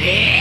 Yeah.